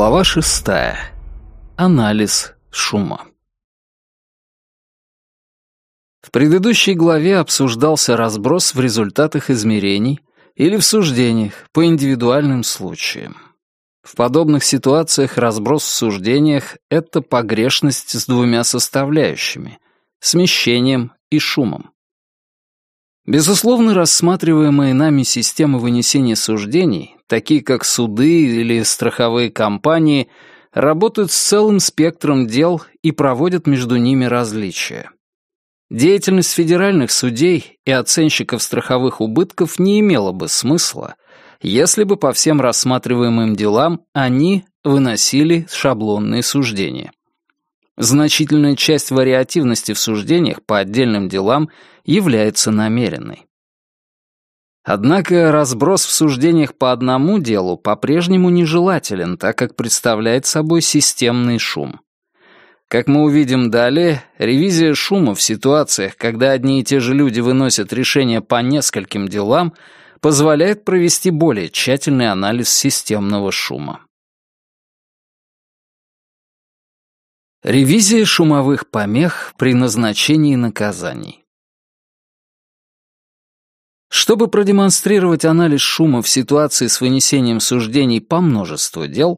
Глава шестая. Анализ шума. В предыдущей главе обсуждался разброс в результатах измерений или в суждениях по индивидуальным случаям. В подобных ситуациях разброс в суждениях — это погрешность с двумя составляющими — смещением и шумом. Безусловно, рассматриваемые нами системы вынесения суждений, такие как суды или страховые компании, работают с целым спектром дел и проводят между ними различия. Деятельность федеральных судей и оценщиков страховых убытков не имела бы смысла, если бы по всем рассматриваемым делам они выносили шаблонные суждения. Значительная часть вариативности в суждениях по отдельным делам является намеренной. Однако разброс в суждениях по одному делу по-прежнему нежелателен, так как представляет собой системный шум. Как мы увидим далее, ревизия шума в ситуациях, когда одни и те же люди выносят решения по нескольким делам, позволяет провести более тщательный анализ системного шума. Ревизия шумовых помех при назначении наказаний. Чтобы продемонстрировать анализ шума в ситуации с вынесением суждений по множеству дел,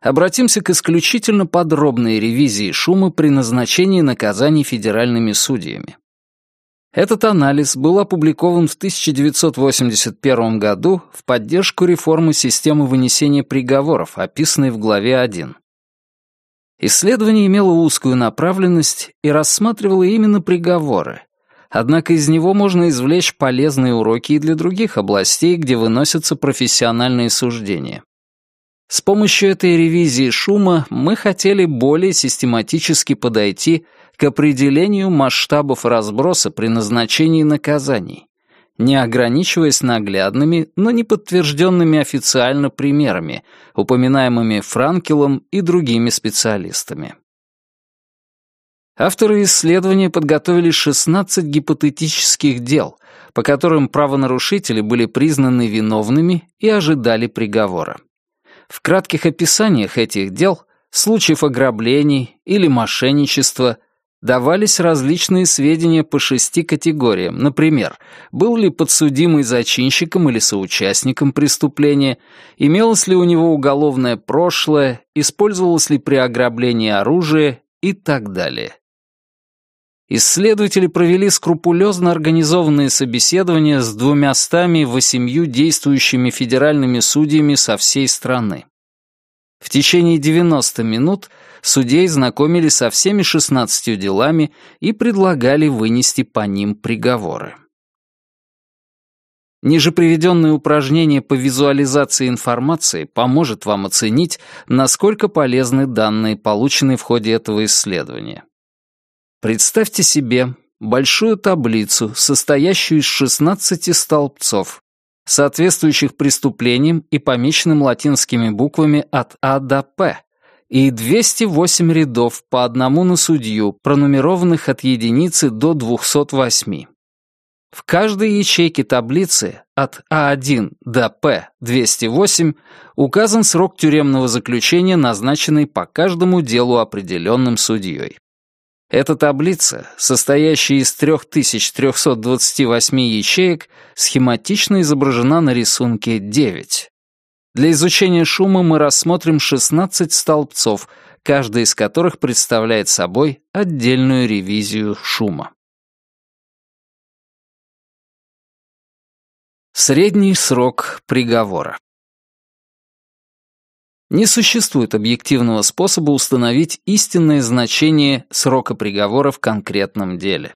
обратимся к исключительно подробной ревизии шума при назначении наказаний федеральными судьями. Этот анализ был опубликован в 1981 году в поддержку реформы системы вынесения приговоров, описанной в главе 1. Исследование имело узкую направленность и рассматривало именно приговоры. Однако из него можно извлечь полезные уроки и для других областей, где выносятся профессиональные суждения. С помощью этой ревизии шума мы хотели более систематически подойти к определению масштабов разброса при назначении наказаний не ограничиваясь наглядными, но не подтвержденными официально примерами, упоминаемыми Франкелом и другими специалистами. Авторы исследования подготовили 16 гипотетических дел, по которым правонарушители были признаны виновными и ожидали приговора. В кратких описаниях этих дел, случаев ограблений или мошенничества давались различные сведения по шести категориям. Например, был ли подсудимый зачинщиком или соучастником преступления, имелось ли у него уголовное прошлое, использовалось ли при ограблении оружие и так далее. Исследователи провели скрупулезно организованные собеседования с двумястами восемью действующими федеральными судьями со всей страны. В течение 90 минут судей знакомили со всеми 16 делами и предлагали вынести по ним приговоры. Ниже приведенное упражнение по визуализации информации поможет вам оценить, насколько полезны данные, полученные в ходе этого исследования. Представьте себе большую таблицу, состоящую из 16 столбцов, соответствующих преступлениям и помеченным латинскими буквами от А до П, и 208 рядов по одному на судью, пронумерованных от единицы до 208. В каждой ячейке таблицы от А1 до П208 указан срок тюремного заключения, назначенный по каждому делу определенным судьей. Эта таблица, состоящая из 3328 ячеек, схематично изображена на рисунке 9. Для изучения шума мы рассмотрим 16 столбцов, каждый из которых представляет собой отдельную ревизию шума. Средний срок приговора. Не существует объективного способа установить истинное значение срока приговора в конкретном деле.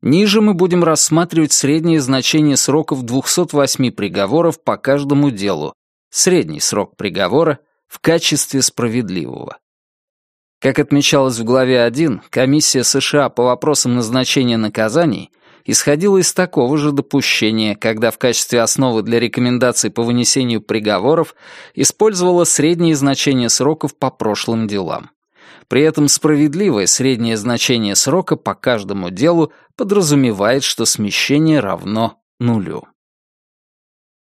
Ниже мы будем рассматривать среднее значение сроков 208 приговоров по каждому делу, средний срок приговора, в качестве справедливого. Как отмечалось в главе 1, Комиссия США по вопросам назначения наказаний исходила из такого же допущения, когда в качестве основы для рекомендаций по вынесению приговоров использовала средние значения сроков по прошлым делам. При этом справедливое среднее значение срока по каждому делу подразумевает, что смещение равно нулю.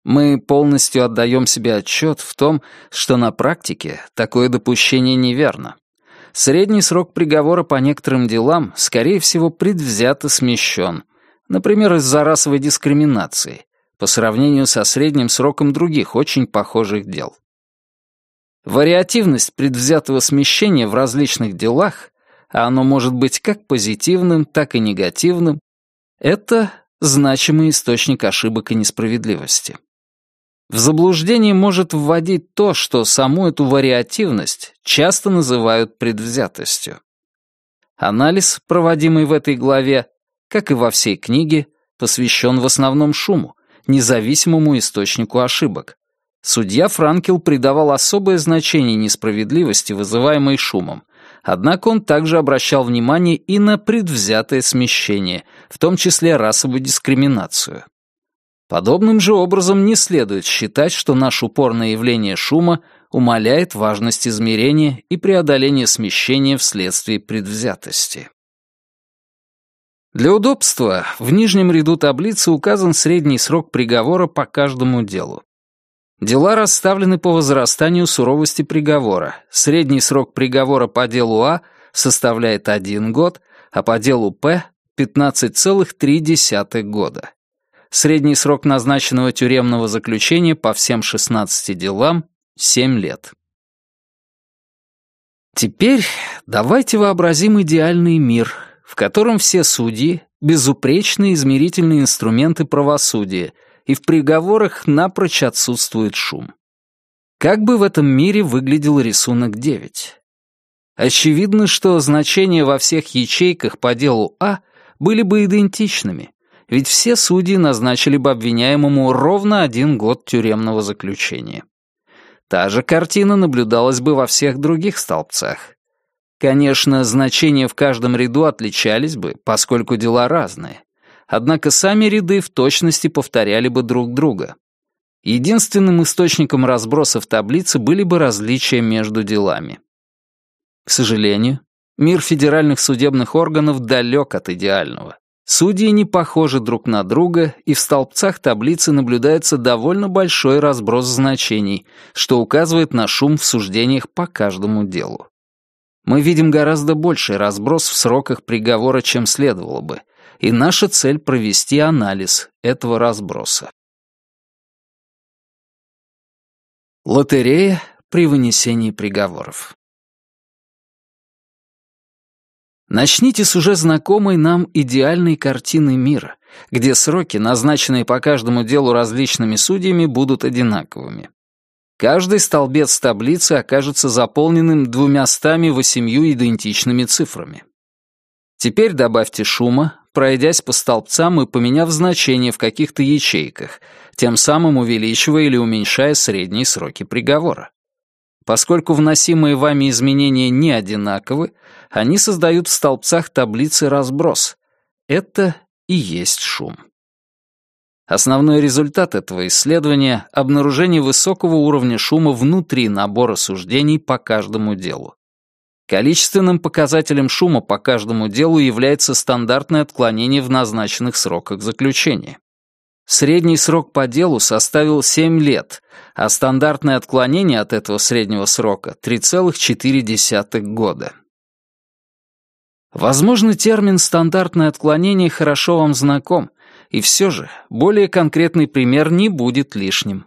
Мы полностью отдаем себе отчет в том, что на практике такое допущение неверно. Средний срок приговора по некоторым делам, скорее всего, предвзято смещен, например, из-за расовой дискриминации, по сравнению со средним сроком других очень похожих дел. Вариативность предвзятого смещения в различных делах, а оно может быть как позитивным, так и негативным, это значимый источник ошибок и несправедливости. В заблуждение может вводить то, что саму эту вариативность часто называют предвзятостью. Анализ, проводимый в этой главе, как и во всей книге, посвящен в основном шуму, независимому источнику ошибок. Судья Франкел придавал особое значение несправедливости, вызываемой шумом, однако он также обращал внимание и на предвзятое смещение, в том числе расовую дискриминацию. Подобным же образом не следует считать, что наш упор на явление шума умаляет важность измерения и преодоления смещения вследствие предвзятости. Для удобства в нижнем ряду таблицы указан средний срок приговора по каждому делу. Дела расставлены по возрастанию суровости приговора. Средний срок приговора по делу А составляет 1 год, а по делу П — 15,3 года. Средний срок назначенного тюремного заключения по всем 16 делам — 7 лет. Теперь давайте вообразим идеальный мир, в котором все судьи — безупречные измерительные инструменты правосудия, и в приговорах напрочь отсутствует шум. Как бы в этом мире выглядел рисунок 9? Очевидно, что значения во всех ячейках по делу А были бы идентичными, ведь все судьи назначили бы обвиняемому ровно один год тюремного заключения. Та же картина наблюдалась бы во всех других столбцах. Конечно, значения в каждом ряду отличались бы, поскольку дела разные. Однако сами ряды в точности повторяли бы друг друга. Единственным источником разброса в таблице были бы различия между делами. К сожалению, мир федеральных судебных органов далек от идеального. Судьи не похожи друг на друга, и в столбцах таблицы наблюдается довольно большой разброс значений, что указывает на шум в суждениях по каждому делу. Мы видим гораздо больший разброс в сроках приговора, чем следовало бы, и наша цель — провести анализ этого разброса. Лотерея при вынесении приговоров. Начните с уже знакомой нам идеальной картины мира, где сроки, назначенные по каждому делу различными судьями, будут одинаковыми. Каждый столбец таблицы окажется заполненным двумястами восемью идентичными цифрами. Теперь добавьте шума, пройдясь по столбцам и поменяв значение в каких-то ячейках, тем самым увеличивая или уменьшая средние сроки приговора. Поскольку вносимые вами изменения не одинаковы, они создают в столбцах таблицы разброс. Это и есть шум. Основной результат этого исследования — обнаружение высокого уровня шума внутри набора суждений по каждому делу. Количественным показателем шума по каждому делу является стандартное отклонение в назначенных сроках заключения. Средний срок по делу составил 7 лет, а стандартное отклонение от этого среднего срока — 3,4 года. Возможно, термин «стандартное отклонение» хорошо вам знаком, и все же более конкретный пример не будет лишним.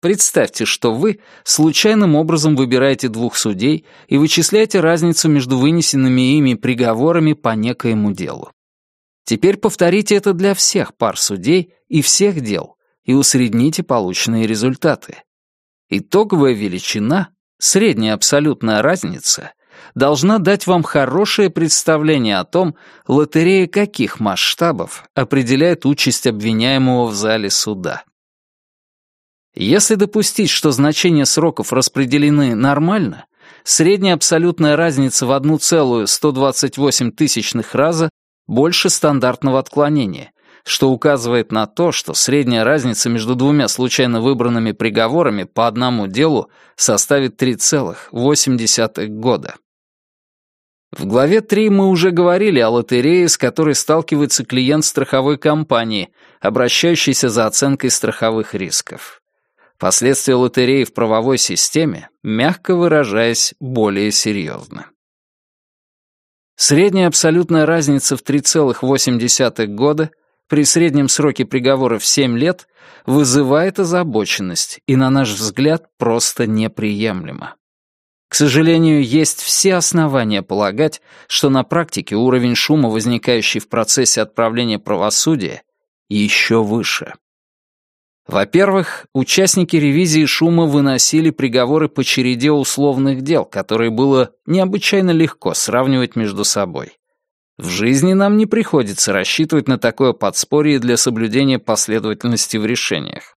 Представьте, что вы случайным образом выбираете двух судей и вычисляете разницу между вынесенными ими приговорами по некоему делу. Теперь повторите это для всех пар судей и всех дел и усредните полученные результаты. Итоговая величина, средняя абсолютная разница, должна дать вам хорошее представление о том, лотерея каких масштабов определяет участь обвиняемого в зале суда. Если допустить, что значения сроков распределены нормально, средняя абсолютная разница в 1,128 тысячных раза больше стандартного отклонения, что указывает на то, что средняя разница между двумя случайно выбранными приговорами по одному делу составит 3,8 года. В главе 3 мы уже говорили о лотерее, с которой сталкивается клиент страховой компании, обращающийся за оценкой страховых рисков. Последствия лотереи в правовой системе, мягко выражаясь, более серьезны. Средняя абсолютная разница в 3,8 года при среднем сроке приговора в 7 лет вызывает озабоченность и, на наш взгляд, просто неприемлема. К сожалению, есть все основания полагать, что на практике уровень шума, возникающий в процессе отправления правосудия, еще выше. Во-первых, участники ревизии шума выносили приговоры по череде условных дел, которые было необычайно легко сравнивать между собой. В жизни нам не приходится рассчитывать на такое подспорье для соблюдения последовательности в решениях.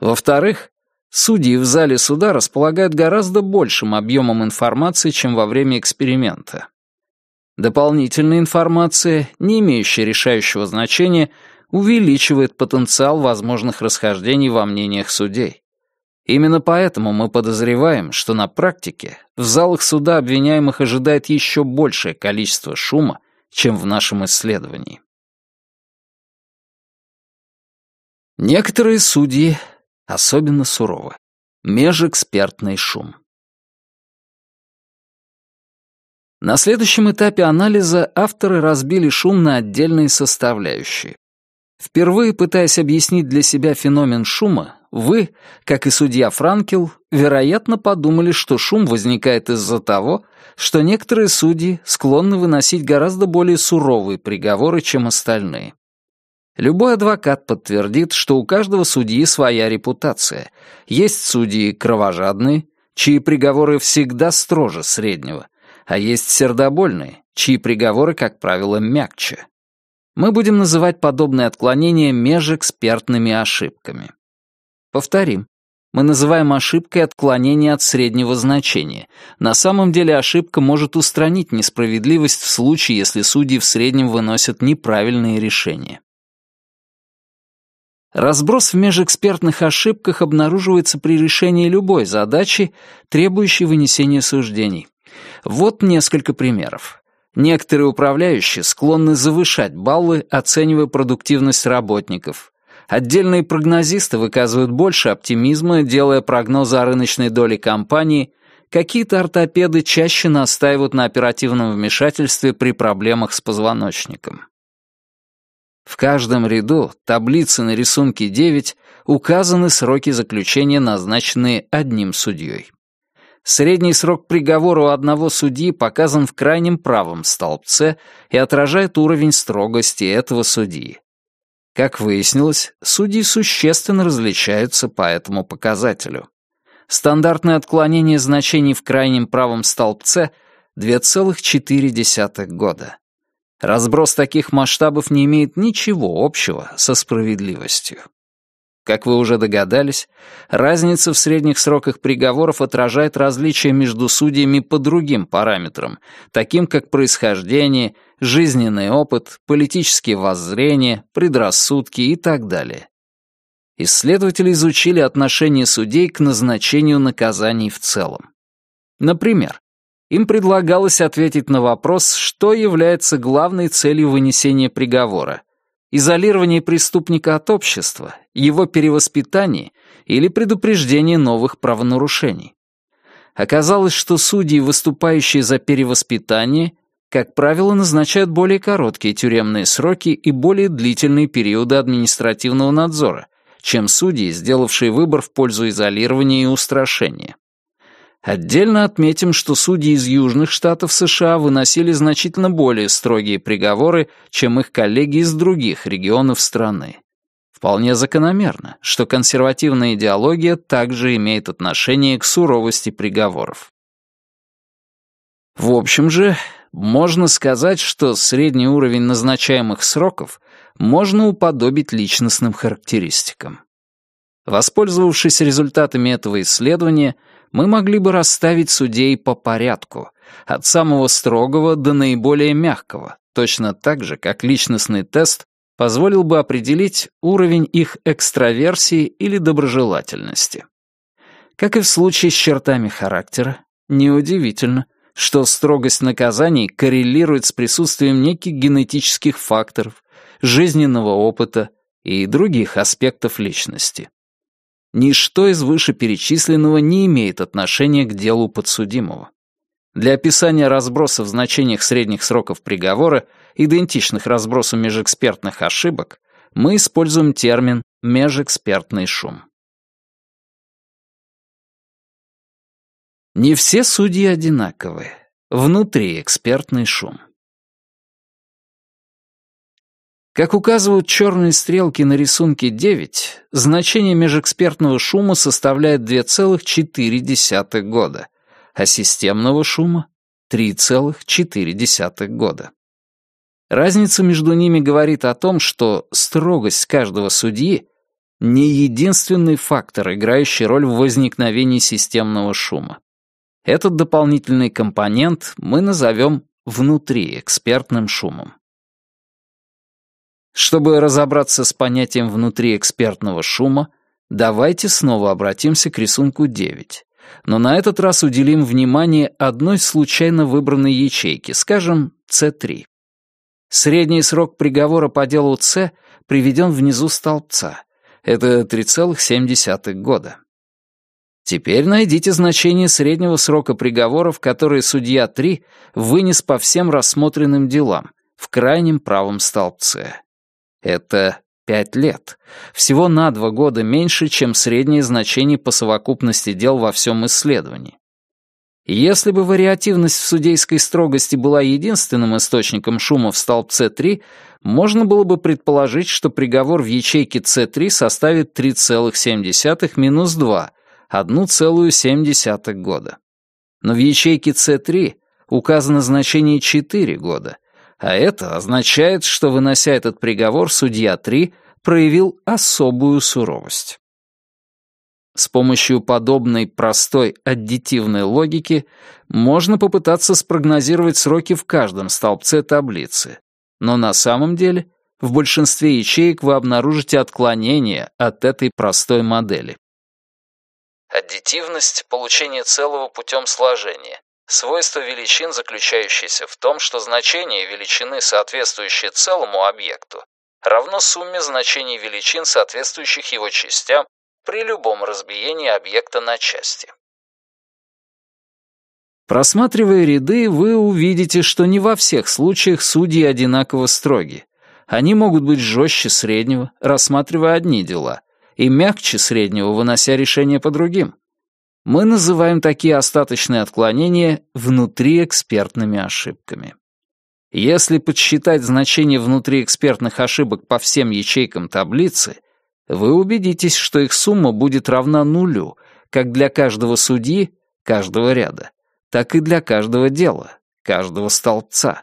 Во-вторых, Судьи в зале суда располагают гораздо большим объемом информации, чем во время эксперимента. Дополнительная информация, не имеющая решающего значения, увеличивает потенциал возможных расхождений во мнениях судей. Именно поэтому мы подозреваем, что на практике в залах суда обвиняемых ожидает еще большее количество шума, чем в нашем исследовании. Некоторые судьи особенно сурово. Межэкспертный шум. На следующем этапе анализа авторы разбили шум на отдельные составляющие. Впервые пытаясь объяснить для себя феномен шума, вы, как и судья Франкел, вероятно, подумали, что шум возникает из-за того, что некоторые судьи склонны выносить гораздо более суровые приговоры, чем остальные. Любой адвокат подтвердит, что у каждого судьи своя репутация. Есть судьи кровожадные, чьи приговоры всегда строже среднего, а есть сердобольные, чьи приговоры, как правило, мягче. Мы будем называть подобные отклонения межэкспертными ошибками. Повторим. Мы называем ошибкой отклонение от среднего значения. На самом деле ошибка может устранить несправедливость в случае, если судьи в среднем выносят неправильные решения. Разброс в межэкспертных ошибках обнаруживается при решении любой задачи, требующей вынесения суждений. Вот несколько примеров. Некоторые управляющие склонны завышать баллы, оценивая продуктивность работников. Отдельные прогнозисты выказывают больше оптимизма, делая прогнозы о рыночной доле компании. Какие-то ортопеды чаще настаивают на оперативном вмешательстве при проблемах с позвоночником. В каждом ряду таблицы на рисунке 9 указаны сроки заключения, назначенные одним судьей. Средний срок приговора у одного судьи показан в крайнем правом столбце и отражает уровень строгости этого судьи. Как выяснилось, судьи существенно различаются по этому показателю. Стандартное отклонение значений в крайнем правом столбце — 2,4 года. Разброс таких масштабов не имеет ничего общего со справедливостью. Как вы уже догадались, разница в средних сроках приговоров отражает различия между судьями по другим параметрам, таким как происхождение, жизненный опыт, политические воззрения, предрассудки и так далее. Исследователи изучили отношение судей к назначению наказаний в целом. Например, им предлагалось ответить на вопрос, что является главной целью вынесения приговора. Изолирование преступника от общества, его перевоспитание или предупреждение новых правонарушений. Оказалось, что судьи, выступающие за перевоспитание, как правило, назначают более короткие тюремные сроки и более длительные периоды административного надзора, чем судьи, сделавшие выбор в пользу изолирования и устрашения. Отдельно отметим, что судьи из южных штатов США выносили значительно более строгие приговоры, чем их коллеги из других регионов страны. Вполне закономерно, что консервативная идеология также имеет отношение к суровости приговоров. В общем же, можно сказать, что средний уровень назначаемых сроков можно уподобить личностным характеристикам. Воспользовавшись результатами этого исследования, мы могли бы расставить судей по порядку, от самого строгого до наиболее мягкого, точно так же, как личностный тест позволил бы определить уровень их экстраверсии или доброжелательности. Как и в случае с чертами характера, неудивительно, что строгость наказаний коррелирует с присутствием неких генетических факторов, жизненного опыта и других аспектов личности. Ничто из вышеперечисленного не имеет отношения к делу подсудимого. Для описания разброса в значениях средних сроков приговора, идентичных разбросу межэкспертных ошибок, мы используем термин «межэкспертный шум». Не все судьи одинаковы. Внутриэкспертный шум. Как указывают черные стрелки на рисунке 9, значение межэкспертного шума составляет 2,4 года, а системного шума — 3,4 года. Разница между ними говорит о том, что строгость каждого судьи — не единственный фактор, играющий роль в возникновении системного шума. Этот дополнительный компонент мы назовем внутриэкспертным шумом. Чтобы разобраться с понятием внутриэкспертного шума, давайте снова обратимся к рисунку 9. Но на этот раз уделим внимание одной случайно выбранной ячейке, скажем, C3. Средний срок приговора по делу С приведен внизу столбца. Это 3,7 года. Теперь найдите значение среднего срока приговоров, которые судья 3 вынес по всем рассмотренным делам в крайнем правом столбце. Это 5 лет. Всего на 2 года меньше, чем среднее значение по совокупности дел во всем исследовании. Если бы вариативность в судейской строгости была единственным источником шума в столбце 3, можно было бы предположить, что приговор в ячейке С3 составит 3,7 минус 2, 1,7 года. Но в ячейке С3 указано значение 4 года, а это означает, что, вынося этот приговор, судья 3 проявил особую суровость. С помощью подобной простой аддитивной логики можно попытаться спрогнозировать сроки в каждом столбце таблицы, но на самом деле в большинстве ячеек вы обнаружите отклонение от этой простой модели. Аддитивность — получение целого путем сложения. Свойство величин, заключающееся в том, что значение величины, соответствующее целому объекту, равно сумме значений величин, соответствующих его частям, при любом разбиении объекта на части. Просматривая ряды, вы увидите, что не во всех случаях судьи одинаково строги. Они могут быть жестче среднего, рассматривая одни дела, и мягче среднего, вынося решения по другим. Мы называем такие остаточные отклонения внутриэкспертными ошибками. Если подсчитать значение внутриэкспертных ошибок по всем ячейкам таблицы, вы убедитесь, что их сумма будет равна нулю, как для каждого судьи, каждого ряда, так и для каждого дела, каждого столбца.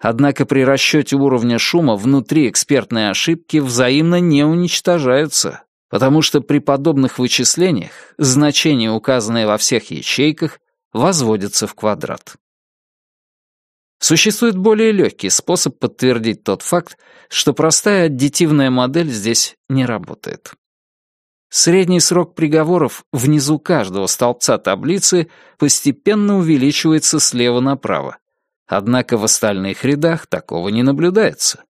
Однако при расчете уровня шума внутри экспертные ошибки взаимно не уничтожаются, потому что при подобных вычислениях значения, указанные во всех ячейках, возводятся в квадрат. Существует более легкий способ подтвердить тот факт, что простая аддитивная модель здесь не работает. Средний срок приговоров внизу каждого столбца таблицы постепенно увеличивается слева направо, Однако в остальных рядах такого не наблюдается.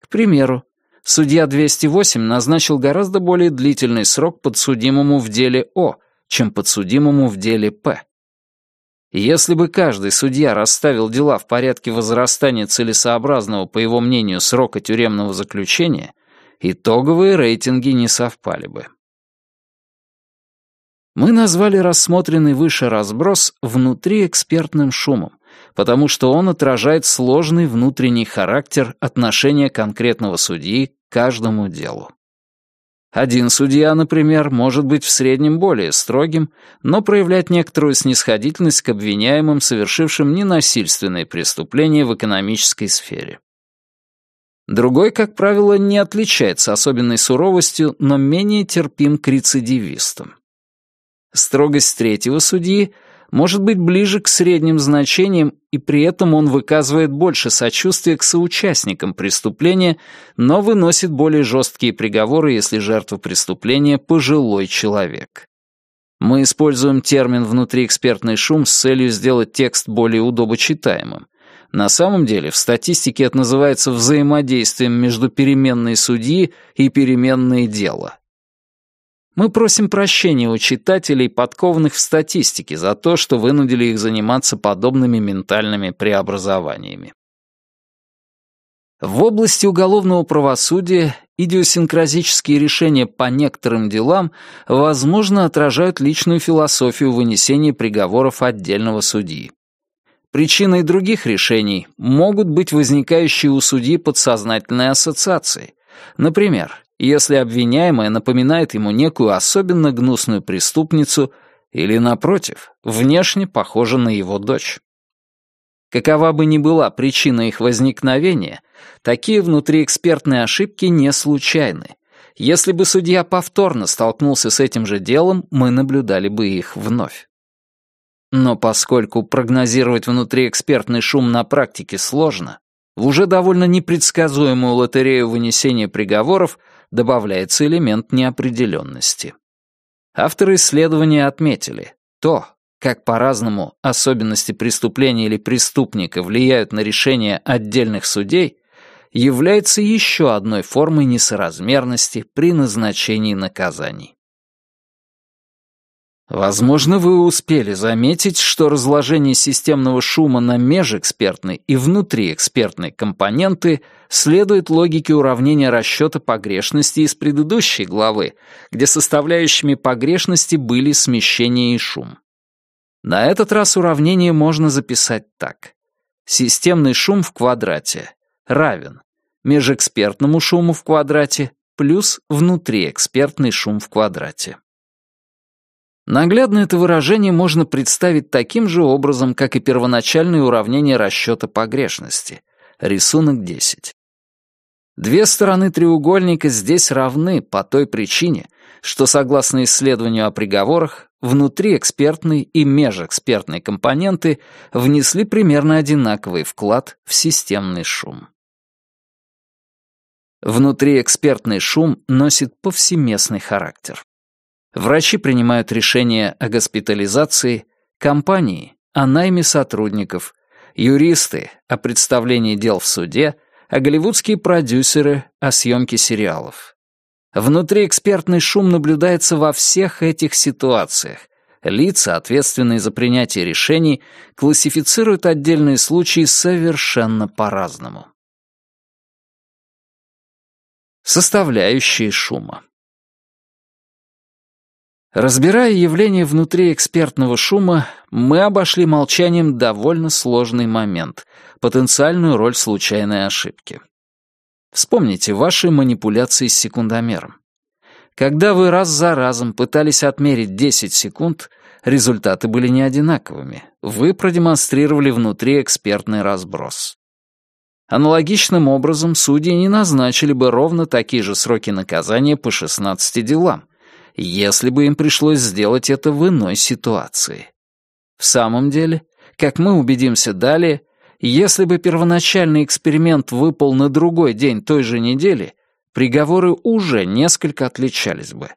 К примеру, судья 208 назначил гораздо более длительный срок подсудимому в деле О, чем подсудимому в деле П. Если бы каждый судья расставил дела в порядке возрастания целесообразного, по его мнению, срока тюремного заключения, итоговые рейтинги не совпали бы. Мы назвали рассмотренный выше разброс внутриэкспертным шумом, потому что он отражает сложный внутренний характер отношения конкретного судьи каждому делу. Один судья, например, может быть в среднем более строгим, но проявлять некоторую снисходительность к обвиняемым, совершившим ненасильственные преступления в экономической сфере. Другой, как правило, не отличается особенной суровостью, но менее терпим к рецидивистам. Строгость третьего судьи может быть ближе к средним значениям, и при этом он выказывает больше сочувствия к соучастникам преступления, но выносит более жесткие приговоры, если жертва преступления — пожилой человек. Мы используем термин «внутриэкспертный шум» с целью сделать текст более удобочитаемым. На самом деле в статистике это называется взаимодействием между переменной судьи и переменной дела. Мы просим прощения у читателей, подкованных в статистике, за то, что вынудили их заниматься подобными ментальными преобразованиями. В области уголовного правосудия идиосинкразические решения по некоторым делам, возможно, отражают личную философию вынесения приговоров отдельного судьи. Причиной других решений могут быть возникающие у судьи подсознательные ассоциации. Например, если обвиняемая напоминает ему некую особенно гнусную преступницу или, напротив, внешне похожа на его дочь. Какова бы ни была причина их возникновения, такие внутриэкспертные ошибки не случайны. Если бы судья повторно столкнулся с этим же делом, мы наблюдали бы их вновь. Но поскольку прогнозировать внутриэкспертный шум на практике сложно, в уже довольно непредсказуемую лотерею вынесения приговоров добавляется элемент неопределенности. Авторы исследования отметили, то, как по-разному особенности преступления или преступника влияют на решение отдельных судей, является еще одной формой несоразмерности при назначении наказаний. Возможно, вы успели заметить, что разложение системного шума на межэкспертный и внутриэкспертные компоненты следует логике уравнения расчета погрешности из предыдущей главы, где составляющими погрешности были смещение и шум. На этот раз уравнение можно записать так. Системный шум в квадрате равен межэкспертному шуму в квадрате плюс внутриэкспертный шум в квадрате. Наглядно это выражение можно представить таким же образом, как и первоначальное уравнение расчета погрешности. Рисунок 10. Две стороны треугольника здесь равны по той причине, что, согласно исследованию о приговорах, внутриэкспертные и межэкспертные компоненты внесли примерно одинаковый вклад в системный шум. Внутриэкспертный шум носит повсеместный характер. Врачи принимают решения о госпитализации, компании — о найме сотрудников, юристы — о представлении дел в суде, а голливудские продюсеры — о съемке сериалов. Внутриэкспертный шум наблюдается во всех этих ситуациях. Лица, ответственные за принятие решений, классифицируют отдельные случаи совершенно по-разному. Составляющие шума. Разбирая явление внутри экспертного шума, мы обошли молчанием довольно сложный момент — потенциальную роль случайной ошибки. Вспомните ваши манипуляции с секундомером. Когда вы раз за разом пытались отмерить 10 секунд, результаты были не одинаковыми. Вы продемонстрировали внутри экспертный разброс. Аналогичным образом судьи не назначили бы ровно такие же сроки наказания по 16 делам, если бы им пришлось сделать это в иной ситуации. В самом деле, как мы убедимся далее, если бы первоначальный эксперимент выпал на другой день той же недели, приговоры уже несколько отличались бы.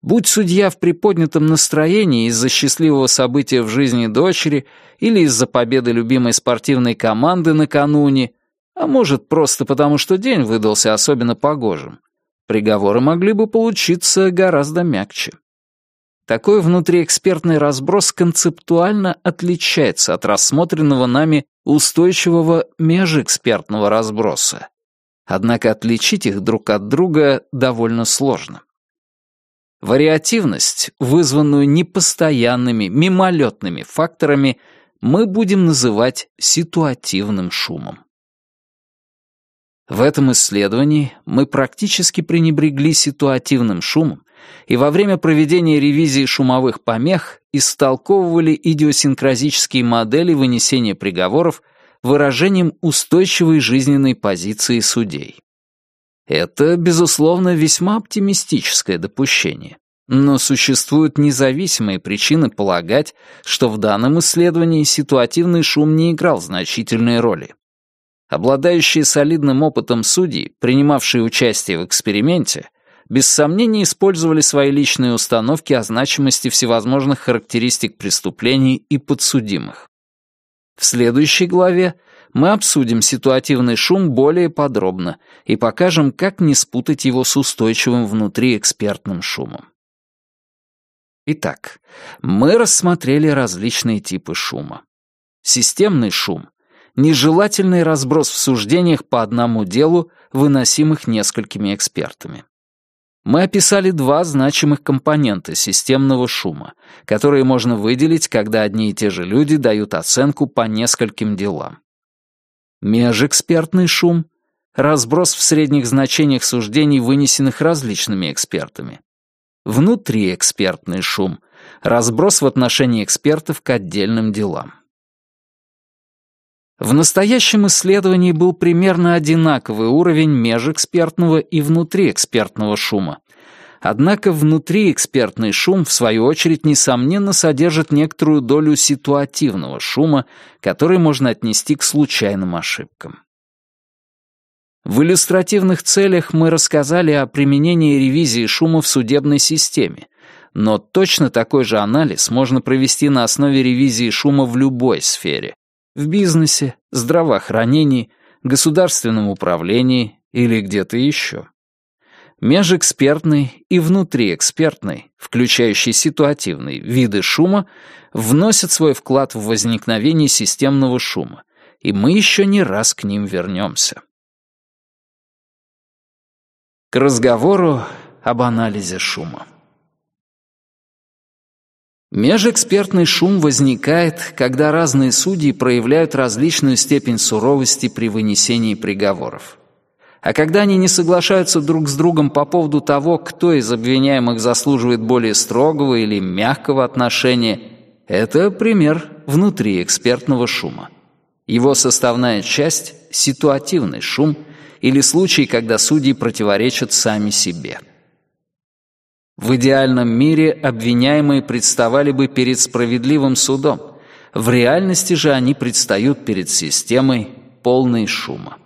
Будь судья в приподнятом настроении из-за счастливого события в жизни дочери или из-за победы любимой спортивной команды накануне, а может, просто потому, что день выдался особенно погожим, приговоры могли бы получиться гораздо мягче. Такой внутриэкспертный разброс концептуально отличается от рассмотренного нами устойчивого межэкспертного разброса. Однако отличить их друг от друга довольно сложно. Вариативность, вызванную непостоянными, мимолетными факторами, мы будем называть ситуативным шумом. В этом исследовании мы практически пренебрегли ситуативным шумом и во время проведения ревизии шумовых помех истолковывали идиосинкразические модели вынесения приговоров выражением устойчивой жизненной позиции судей. Это, безусловно, весьма оптимистическое допущение. Но существуют независимые причины полагать, что в данном исследовании ситуативный шум не играл значительной роли. Обладающие солидным опытом судьи, принимавшие участие в эксперименте, без сомнения использовали свои личные установки о значимости всевозможных характеристик преступлений и подсудимых. В следующей главе мы обсудим ситуативный шум более подробно и покажем, как не спутать его с устойчивым внутриэкспертным шумом. Итак, мы рассмотрели различные типы шума. Системный шум — нежелательный разброс в суждениях по одному делу, выносимых несколькими экспертами. Мы описали два значимых компонента системного шума, которые можно выделить, когда одни и те же люди дают оценку по нескольким делам. Межэкспертный шум — разброс в средних значениях суждений, вынесенных различными экспертами. Внутриэкспертный шум — разброс в отношении экспертов к отдельным делам. В настоящем исследовании был примерно одинаковый уровень межэкспертного и внутриэкспертного шума. Однако внутриэкспертный шум, в свою очередь, несомненно содержит некоторую долю ситуативного шума, который можно отнести к случайным ошибкам. В иллюстративных целях мы рассказали о применении ревизии шума в судебной системе, но точно такой же анализ можно провести на основе ревизии шума в любой сфере, в бизнесе, здравоохранении, государственном управлении или где-то еще. Межэкспертный и внутриэкспертный, включающий ситуативный, виды шума, вносят свой вклад в возникновение системного шума, и мы еще не раз к ним вернемся. К разговору об анализе шума. Межэкспертный шум возникает, когда разные судьи проявляют различную степень суровости при вынесении приговоров. А когда они не соглашаются друг с другом по поводу того, кто из обвиняемых заслуживает более строгого или мягкого отношения, это пример внутриэкспертного шума. Его составная часть — ситуативный шум или случай, когда судьи противоречат сами себе. В идеальном мире обвиняемые представали бы перед справедливым судом. В реальности же они предстают перед системой полной шума.